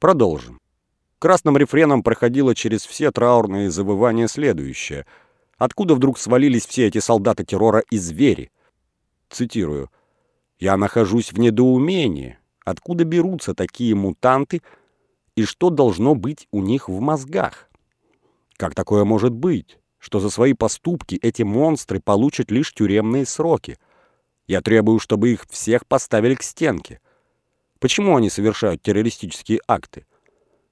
Продолжим. Красным рефреном проходило через все траурные завывания следующее. Откуда вдруг свалились все эти солдаты террора и звери? Цитирую. «Я нахожусь в недоумении. Откуда берутся такие мутанты и что должно быть у них в мозгах? Как такое может быть, что за свои поступки эти монстры получат лишь тюремные сроки? Я требую, чтобы их всех поставили к стенке. Почему они совершают террористические акты?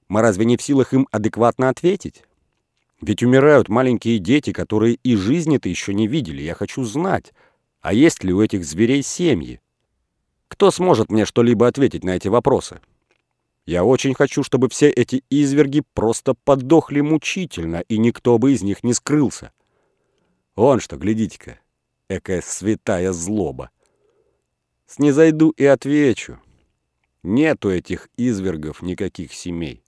Мы разве не в силах им адекватно ответить? Ведь умирают маленькие дети, которые и жизни-то еще не видели. Я хочу знать, а есть ли у этих зверей семьи? Кто сможет мне что-либо ответить на эти вопросы? Я очень хочу, чтобы все эти изверги просто подохли мучительно, и никто бы из них не скрылся. Вон что, глядите-ка, экая святая злоба. Снизойду и отвечу. Нету этих извергов никаких семей.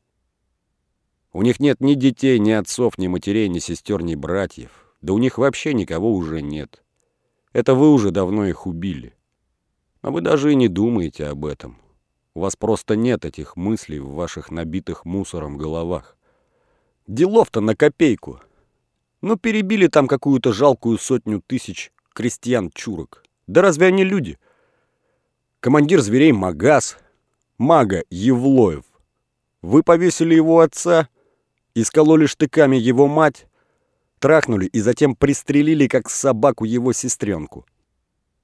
У них нет ни детей, ни отцов, ни матерей, ни сестер, ни братьев. Да у них вообще никого уже нет. Это вы уже давно их убили. А вы даже и не думаете об этом. У вас просто нет этих мыслей в ваших набитых мусором головах. Делов-то на копейку. Ну, перебили там какую-то жалкую сотню тысяч крестьян-чурок. Да разве они люди? Командир зверей Магаз, мага Евлоев. Вы повесили его отца, искололи штыками его мать, трахнули и затем пристрелили, как собаку, его сестренку.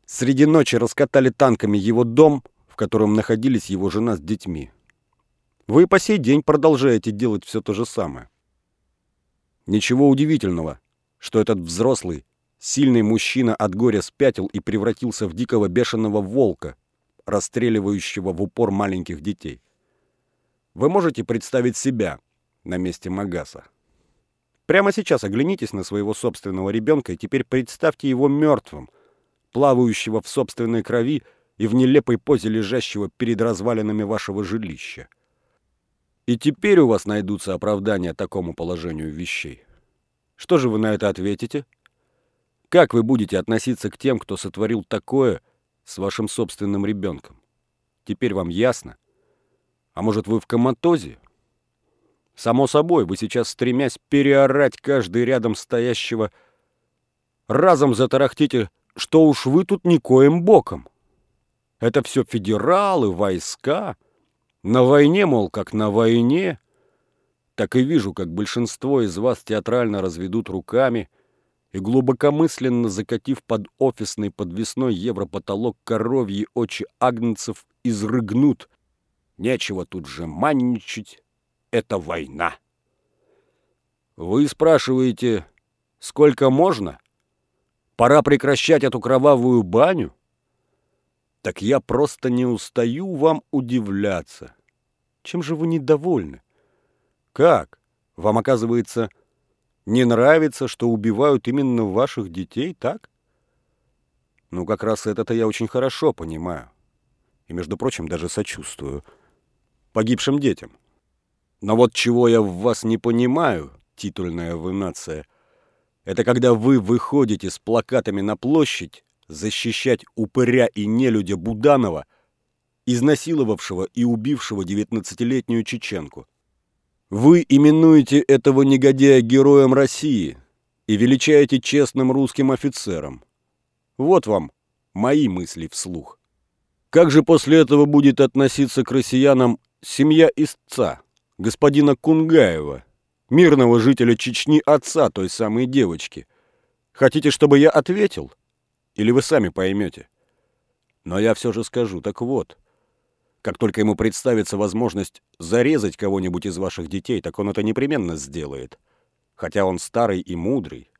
Среди ночи раскатали танками его дом — котором находились его жена с детьми. Вы по сей день продолжаете делать все то же самое. Ничего удивительного, что этот взрослый, сильный мужчина от горя спятил и превратился в дикого бешеного волка, расстреливающего в упор маленьких детей. Вы можете представить себя на месте Магаса. Прямо сейчас оглянитесь на своего собственного ребенка и теперь представьте его мертвым, плавающего в собственной крови и в нелепой позе лежащего перед развалинами вашего жилища. И теперь у вас найдутся оправдания такому положению вещей. Что же вы на это ответите? Как вы будете относиться к тем, кто сотворил такое с вашим собственным ребенком? Теперь вам ясно? А может, вы в коматозе? Само собой, вы сейчас, стремясь переорать каждый рядом стоящего, разом затарахтите, что уж вы тут никоим боком. Это все федералы, войска. На войне, мол, как на войне. Так и вижу, как большинство из вас театрально разведут руками и, глубокомысленно закатив под офисный подвесной европотолок коровьи очи агнцев, изрыгнут. Нечего тут же манничать. Это война. Вы спрашиваете, сколько можно? Пора прекращать эту кровавую баню? так я просто не устаю вам удивляться. Чем же вы недовольны? Как? Вам, оказывается, не нравится, что убивают именно ваших детей, так? Ну, как раз это-то я очень хорошо понимаю. И, между прочим, даже сочувствую погибшим детям. Но вот чего я в вас не понимаю, титульная вы нация, это когда вы выходите с плакатами на площадь защищать упыря и нелюдя Буданова, изнасиловавшего и убившего девятнадцатилетнюю чеченку. Вы именуете этого негодяя героем России и величаете честным русским офицером. Вот вам мои мысли вслух. Как же после этого будет относиться к россиянам семья истца, господина Кунгаева, мирного жителя Чечни отца той самой девочки? Хотите, чтобы я ответил? Или вы сами поймете. Но я все же скажу, так вот, как только ему представится возможность зарезать кого-нибудь из ваших детей, так он это непременно сделает. Хотя он старый и мудрый.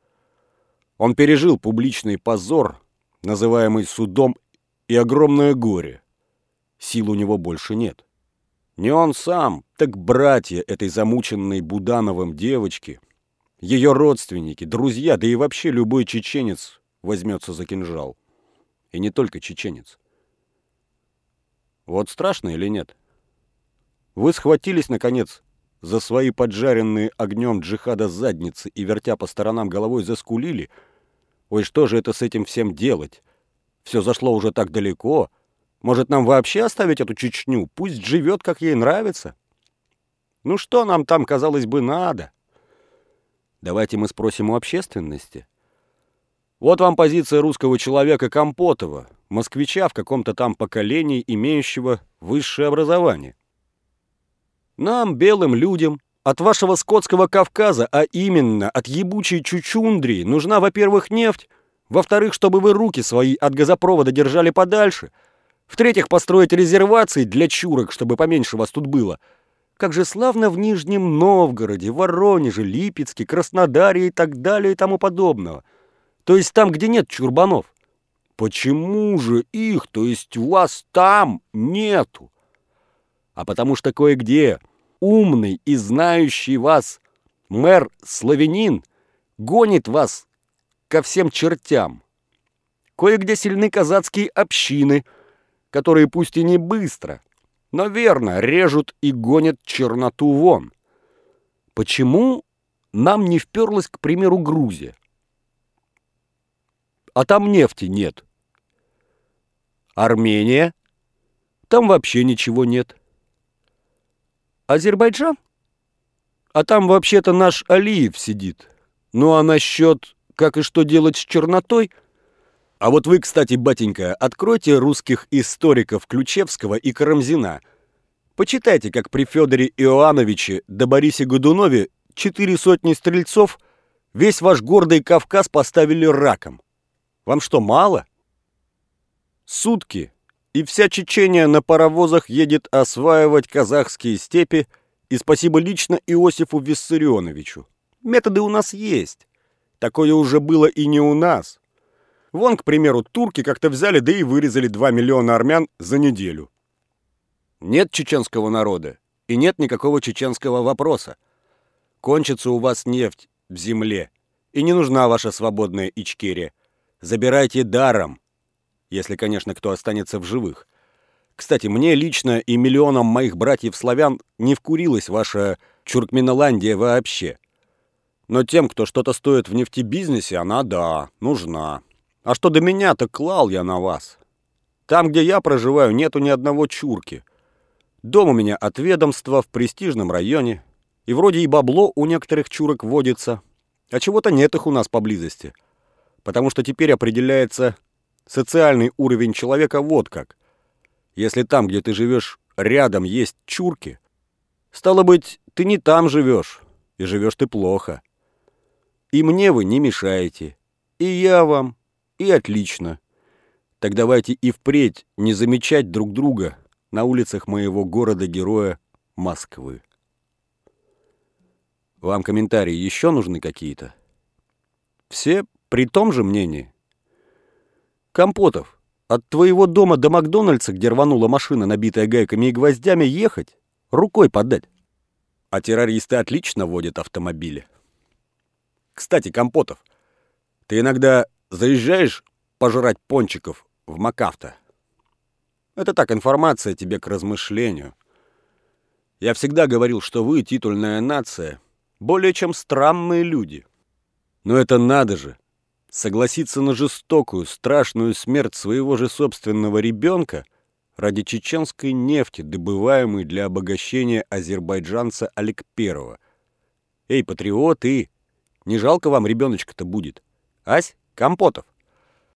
Он пережил публичный позор, называемый судом, и огромное горе. Сил у него больше нет. Не он сам, так братья этой замученной Будановым девочки, ее родственники, друзья, да и вообще любой чеченец возьмется за кинжал. И не только чеченец. Вот страшно или нет? Вы схватились, наконец, за свои поджаренные огнем джихада задницы и, вертя по сторонам головой, заскулили. Ой, что же это с этим всем делать? Все зашло уже так далеко. Может, нам вообще оставить эту Чечню? Пусть живет, как ей нравится. Ну что нам там, казалось бы, надо? Давайте мы спросим у общественности. Вот вам позиция русского человека Компотова, москвича в каком-то там поколении, имеющего высшее образование. Нам, белым людям, от вашего скотского Кавказа, а именно от ебучей Чучундрии, нужна, во-первых, нефть, во-вторых, чтобы вы руки свои от газопровода держали подальше, в-третьих, построить резервации для чурок, чтобы поменьше вас тут было – как же славно в Нижнем Новгороде, Воронеже, Липецке, Краснодаре и так далее и тому подобного. То есть там, где нет чурбанов. Почему же их, то есть вас там нету? А потому что кое-где умный и знающий вас мэр Славянин гонит вас ко всем чертям. Кое-где сильны казацкие общины, которые пусть и не быстро, но верно, режут и гонят черноту вон. Почему нам не вперлась, к примеру, Грузия? А там нефти нет. Армения? Там вообще ничего нет. Азербайджан? А там вообще-то наш Алиев сидит. Ну а насчет, как и что делать с чернотой – а вот вы, кстати, батенька, откройте русских историков Ключевского и Карамзина. Почитайте, как при Федоре Иоановиче да Борисе Годунове четыре сотни стрельцов весь ваш гордый Кавказ поставили раком. Вам что, мало? Сутки, и вся Чечения на паровозах едет осваивать казахские степи, и спасибо лично Иосифу Виссарионовичу. Методы у нас есть. Такое уже было и не у нас. Вон, к примеру, турки как-то взяли, да и вырезали 2 миллиона армян за неделю. Нет чеченского народа, и нет никакого чеченского вопроса. Кончится у вас нефть в земле, и не нужна ваша свободная Ичкерия. Забирайте даром, если, конечно, кто останется в живых. Кстати, мне лично и миллионам моих братьев-славян не вкурилась ваша Чуркменоландия вообще. Но тем, кто что-то стоит в нефтебизнесе, она, да, нужна. А что до меня, то клал я на вас. Там, где я проживаю, нету ни одного чурки. Дом у меня от ведомства в престижном районе. И вроде и бабло у некоторых чурок водится. А чего-то нет их у нас поблизости. Потому что теперь определяется социальный уровень человека вот как. Если там, где ты живешь, рядом есть чурки, стало быть, ты не там живешь, и живешь ты плохо. И мне вы не мешаете, и я вам и отлично. Так давайте и впредь не замечать друг друга на улицах моего города-героя Москвы. Вам комментарии еще нужны какие-то? Все при том же мнении? Компотов, от твоего дома до Макдональдса, где рванула машина, набитая гайками и гвоздями, ехать, рукой подать. А террористы отлично водят автомобили. Кстати, Компотов, ты иногда Заезжаешь пожрать пончиков в Макафта? Это так, информация тебе к размышлению. Я всегда говорил, что вы, титульная нация, более чем странные люди. Но это надо же! Согласиться на жестокую, страшную смерть своего же собственного ребенка ради чеченской нефти, добываемой для обогащения азербайджанца Аликперова. Эй, патриоты, не жалко вам ребеночка-то будет? Ась? Компотов.